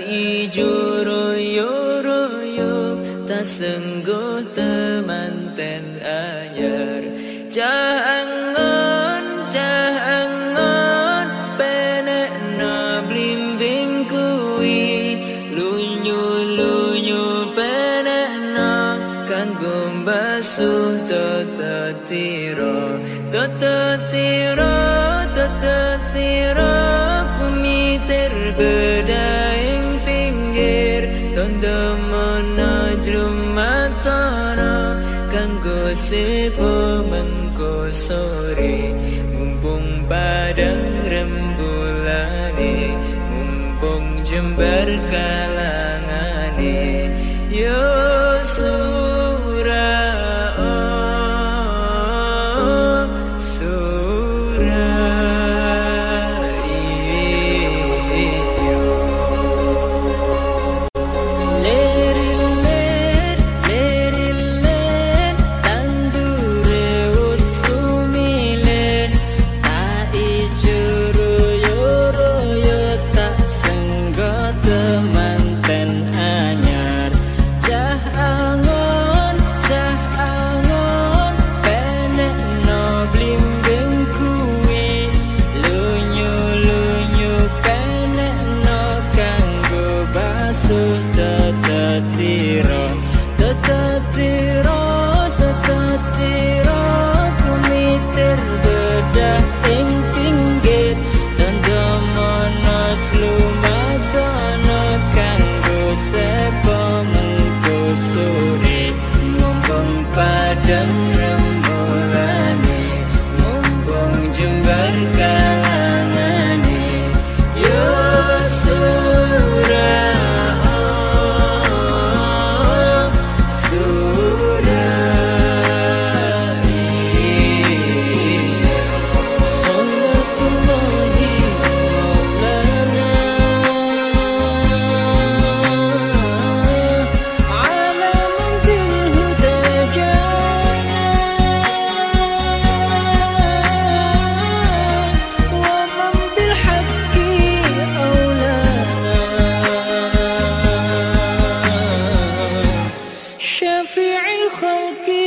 ijo royo royo tak sengguh temanten anyar. Jangan jangan penek na blimbing kui. Lunyu lunyu penek na kanggo basuh tetetiro tetetiro tetetiro sepo mengko sore mumpung padang rembulane mumpung jember kalangane. Yo sura oh, sura tetap tiro tetap tiro شفيع الخلق.